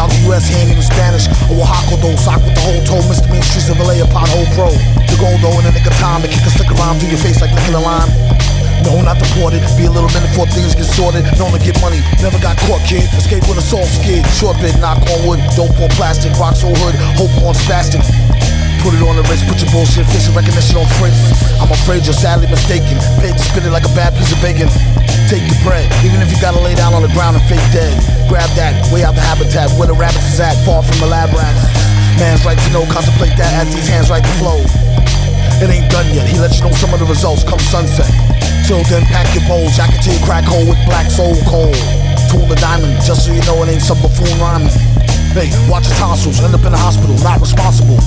out the US, he ain't even Spanish. Oaxaca though, sock with the whole toe. Main Streets of LA, a pothole pro. The gold though in a nigga time to kick a stick around through your face like licking a lime. No, not deported. Be a little minute before things get sorted. Known to get money, never got caught, kid. Escape with a soft skid. Short bit, knock on wood. Dope on plastic, rock so hood. Hope on spastic. Put it on the wrist, put your bullshit, facial recognition on fritz. I'm afraid you're sadly mistaken. To spit it like a bad piece of bacon. Take your bread, gotta lay down on the ground and fake dead. Grab that, way out the habitat, where the rabbits is at, far from the lab rats. Man's right to know, contemplate that as these hands right to flow. It ain't done yet, he lets you know some of the results come sunset. Till then, pack your bowls, I can tell you crack hole with black soul cold. Tool the diamond, just so you know it ain't some buffoon rhyming. Hey, watch your tonsils, end up in the hospital, not responsible.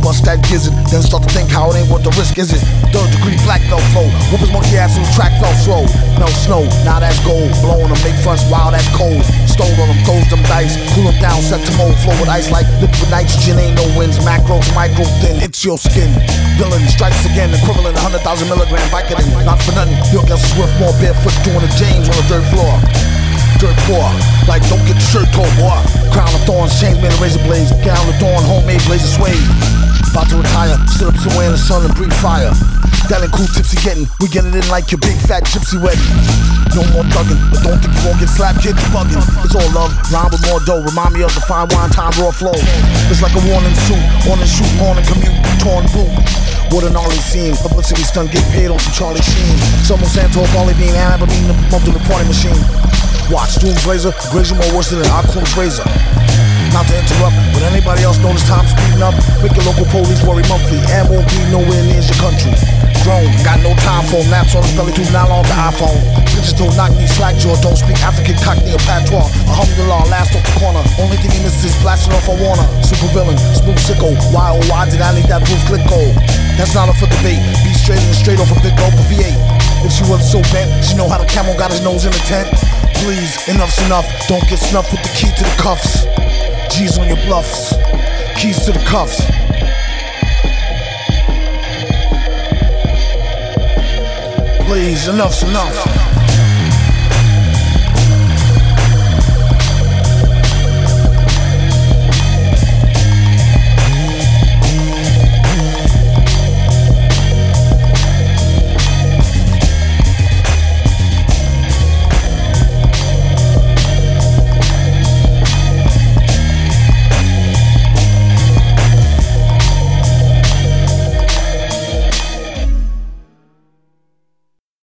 Bust that gizzard, then start to think how it ain't worth the risk, is it? Third degree black belt flow, whoop his monkey ass on track fell slow. Melt snow, now that's gold. Blowing them, make fronts wild, that's cold. Stole on them, throws them dice, cool them down, set to mold, flow with ice like liquid nitrogen. Ain't no winds, macros, micro thin, it's your skin. Villain strikes again, equivalent 100,000 milligram Vicodin. Not for nothing, your guess is worth more barefoot doing the James on the third floor dirt poor. Like, don't get the shirt tore, boy. Crown of thorns, chains made of razor blades. Gown of dawn, homemade blazer suede. About to retire, sit up somewhere in the sun and breathe fire. That cool tipsy getting. We get it in like your big fat gypsy wedding. No more thugging, but don't think you won't get slapped, kid, you bugging. It's all love, rhyme with more dough. Remind me of the fine wine time raw flow. It's like a warning suit, on shoot, morning commute, torn boot. What an gnarly scene. Publicity stunt, get paid on some Charlie Sheen. Someone Santor, Bali Bean, and I mean the the party machine. Watch, Doom's Blazer, Grazer more worse than an Occam's razor. Not to interrupt, but anybody else this time speeding up? Make your local police worry monthly, and be nowhere near your country. Grown, got no time for naps on his belly, too not on the iPhone. Digital knock me slack jaw, don't speak African cockney or patois. Alhamdulillah, last off the corner. Only thing he misses is blasting off a Warner. Super villain, smooth sicko. Why oh why did I need that proof click gold? That's not up for debate. Be straight and straight off a big of V8. If she wasn't so bent, she know how the camel got his nose in the tent. Please, enough's enough. Don't get snuffed with the key to the cuffs. G's on your bluffs. Keys to the cuffs. Please, enough's enough.